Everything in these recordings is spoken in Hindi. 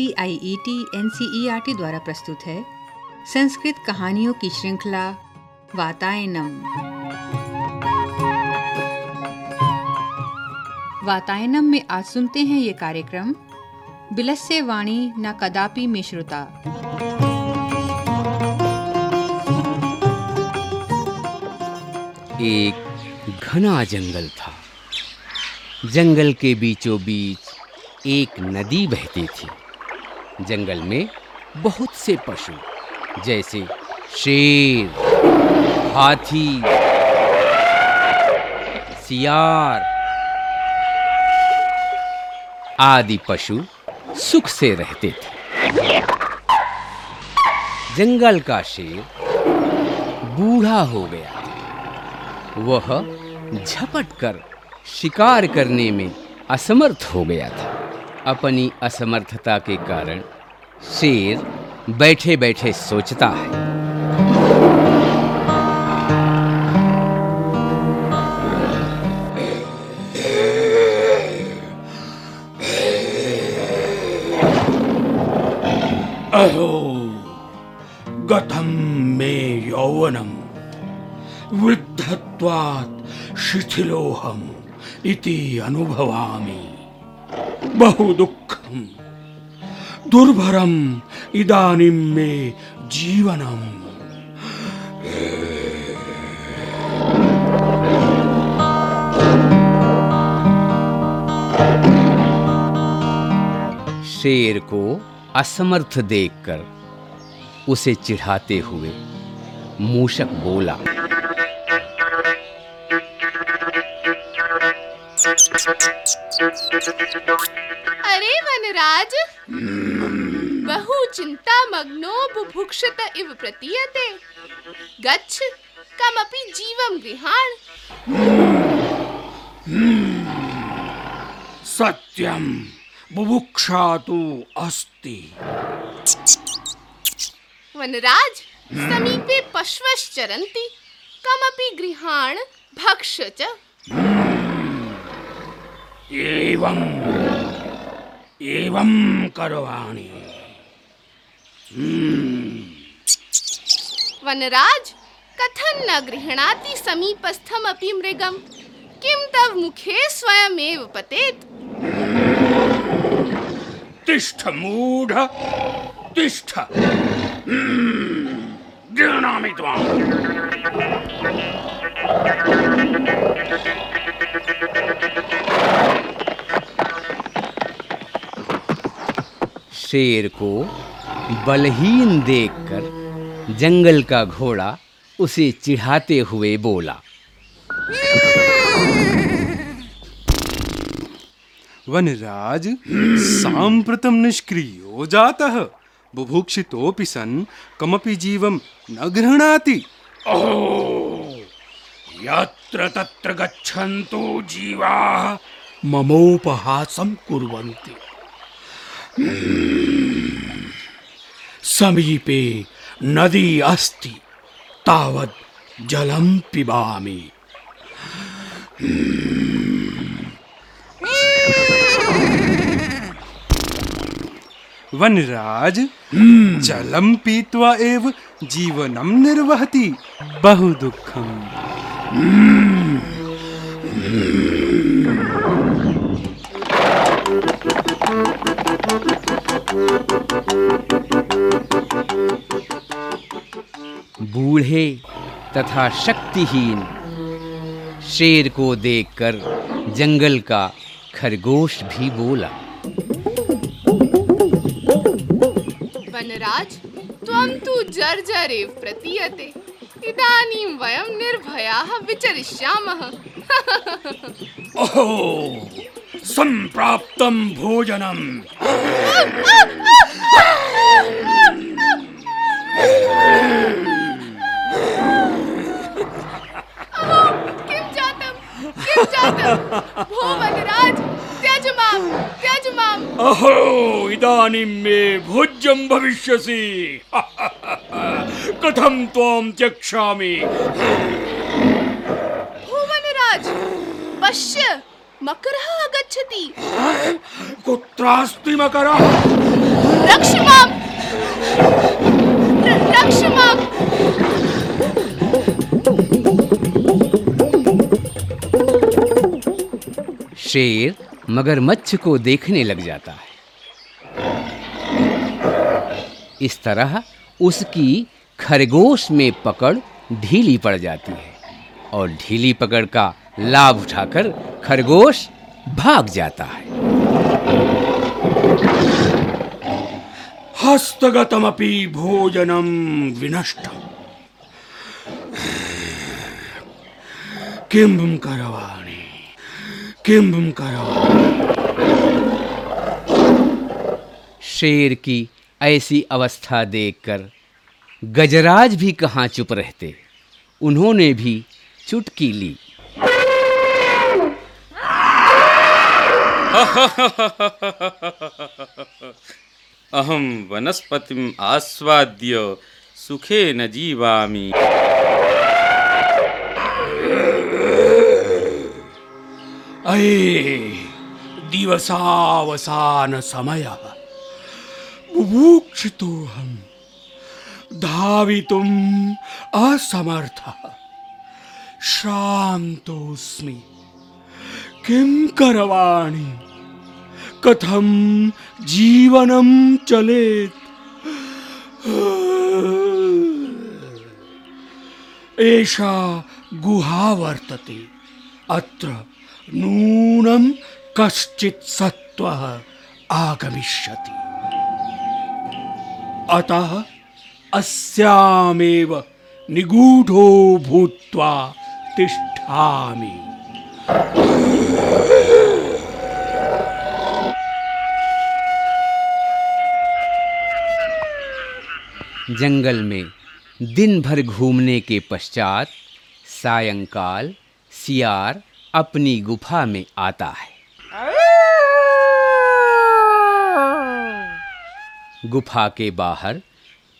I E T N C E R T द्वारा प्रस्तुत है। संस्कृत कहानियों की श्रृंखला, वातायनम। वातायनम में आज सुनते हैं ये कार्यक्रम, बिलस्य वाणी न कदापि में श्रुता एक घना जंगल था। जंगल के बीचों बीच एक नदी बहती थी। जंगल में बहुत से पशु, जैसे शेर, हाथी, सियार आदि पशु सुख से रहते थे। जंगल का शेर बूढ़ा हो गया वह झपट कर शिकार करने में असमर्थ हो गया था। अपनी असमर्थता के कारण शेर बैठे बैठे सोचता है। अहो गतं मे यौवनं, वृद्धत्वात् शिथिलोऽहम् इति अनुभवामि। बहु दुःखम्। दुर्भरम इदानीं मे जीवनम्। शेर को असमर्थ देखकर उसे चिढ़ाते हुए मूषक बोला अरे वनराज। बहु चिंता मग्नो बुभुक्षत इव प्रतीयते। गच्छ कमपि जीवं गृहाण। सत्यं बुभुक्षा तु अस्ति। वनराज समीपे पश्वश्चरन्ति। कमपि गृहाण भक्ष च। एवं एवं करवाणि। वनराज कथं न गृह्णाति समीपस्थमपि मृगम? किं तव मुखे स्वयमेव पतेत? तिष्ठ मूढ तिष्ठ। हम्म, गृह्णामि त्वाम्। शेर को बलहीन देखकर जंगल का घोड़ा उसे चिढ़ाते हुए बोला। वनराज साम्प्रतं निष्क्रियो जातः बुभुक्षितोऽपि सन् कमपि जीवं न गृह्णाति। यत्र तत्र गच्छन्तु जीवाः ममोपहासं कुर्वन्ति। समीपे नदी अस्ति तावत् जलं पिबामि। वनराज जलं पीत्वा एव जीवनं निर्वहति। बहु दुःखम्। बूढ़े तथा शक्तिहीन। शेर को देखकर जंगल का खरगोश भी बोला वनराज त्वं तु जर्जरेव प्रतीयते। इदानीं वयं निर्भयाः विचरिष्यामः। ओहो! सम्प्राप्तं भोजनम् किं जातं किं जातं भो वनराज त्यज माँ त्यज माम्। अहो इदानीं मे भोज्यं भविष्यसि। कथं त्वां त्यक्ष्यामि? पश्य मकरः आगच्छति। कुत्रास्ति मकरः? रक्ष माम्। रक्ष माम्। शेर मगरमच्छ को देखने लग जाता है। इस तरह उसकी खरगोश में पकड़ ढीली पड़ जाती है और ढीली पकड़ का लाभ उठाकर खरगोश भाग जाता है। हस्तगतमपि भोजनं विनष्टम्। किं करवाणि किं करवाणि शेर की ऐसी अवस्था देखकर गजराज भी कहाँ चुप रहते? उन्होंने भी चुटकी ली। अहम वनस्पतिम आस्वाद्य सुखे न जीवामि। अये दिवसावसानसमयः बुभुक्षितोऽहं धावितुम् असमर्थ। श्रान्तोऽस्मि। किं करवाणि? कथं जीवनं चलेत्? एषा गुहा वर्तते। अत्र नूनं कश्चित् सत्व आगमिष्यति। अतः अस्यामेव निगूढो भूत्वा तिष्ठामि। जंगल में दिन भर घूमने के पश्चात सायंकाल, सियार अपनी गुफा में आता है। गुफा के बाहर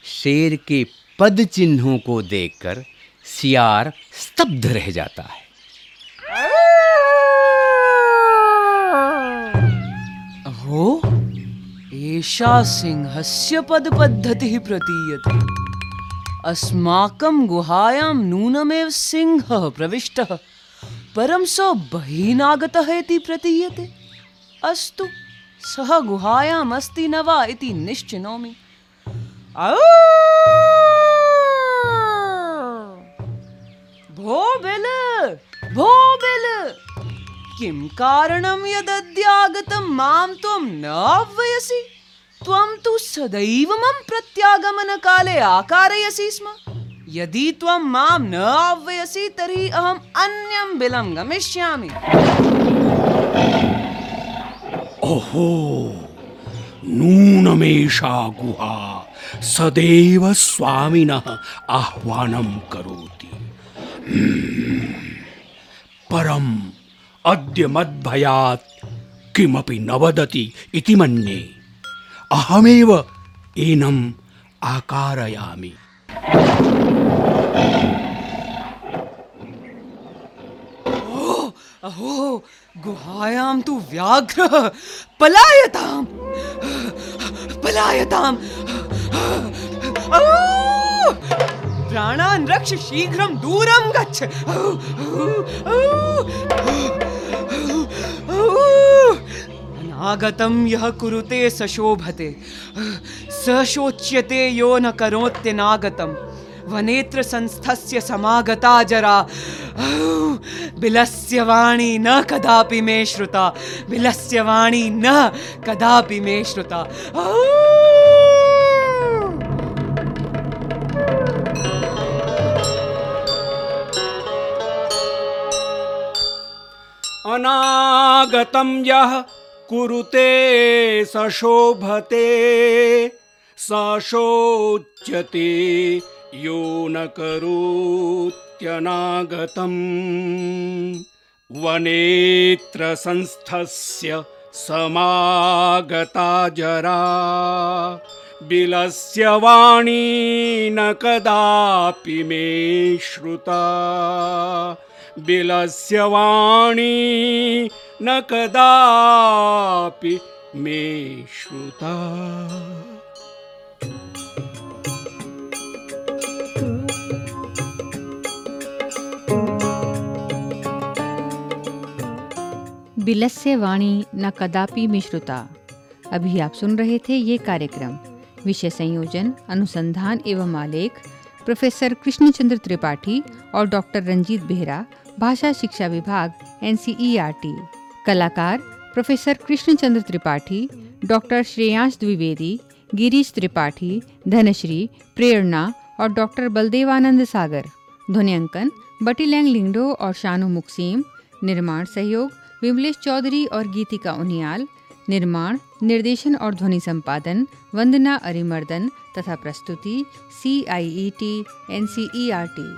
शेर के पद चिन्हों को देखकर सियार स्तब्ध रह जाता है। अहो एषा सिंहस्य पदपद्धतिः प्रतीयते। अस्माकं गुहायां नूनमेव सिंहः प्रविष्टः। परं सः बहिः नागतः इति प्रतीयते। अस्तु सः गुहायाम् अस्ति न वा इति निश्चिनोमि! भो बिल भो बिल किं कारणं यदद्यागतं माँ त्वं न आह्वयसि? त्वं तु सदैव मम प्रत्यागमनकाले आकारयसि स्म। यदि त्वं मां न आह्वयसि तर्हि अहम् अन्यं बिलं गमिष्यामि ओहो नूनमेषा गुहा सदैव स्वामिनः आह्वानं करोति हम्म, परम् अद्य मद्भयात् किमपि न वदति इति मन्ये अहमेव एनम् आकारयामि अहो गुहायां तु व्याघ्रः। पलायताम्। पलायताम्। रक्ष शीघ्रं दूरं गच्छ! अनागतं यः कुरुते स शोभते स शोच्यते यो न करोत्यनागतं वनेत्र संस्थस्य समागता जरा। औ! बिलस्य वाणी न कदापि मे श्रुता, बिलस्य वाणी न कदापि मे श्रुता! अनागतं यः कुरुते स शोभते स यो न करोत्यनागतम् वनेत्र संस्थस्य समागता जरा। बिलस्य वाणी न कदापि मे श्रुता। बिलस्य वाणी न कदापि मे श्रुता बिलस्य वाणी न कदापि मिश्रुता। अभी आप सुन रहे थे ये कार्यक्रम। विषय संयोजन, अनुसंधान एवं आलेख, प्रोफेसर कृष्णचंद्र त्रिपाठी और डॉक्टर रंजीत बेहरा, भाषा शिक्षा विभाग एन कलाकार, प्रोफेसर कृष्णचंद्र त्रिपाठी, डॉक्टर श्रेयांश द्विवेदी, गिरीश त्रिपाठी, धनश्री, प्रेरणा और डॉक्टर बलदेवानंद सागर। ध्वनियांकन बटीलैंग लिंगडो और शानु मुक्सीम। निर्माण सहयोग विमलेश चौधरी और गीतिका उनियाल, निर्माण, निर्देशन और ध्वनि संपादन, वंदना अरिमर्दन तथा प्रस्तुति C I E T N C E R T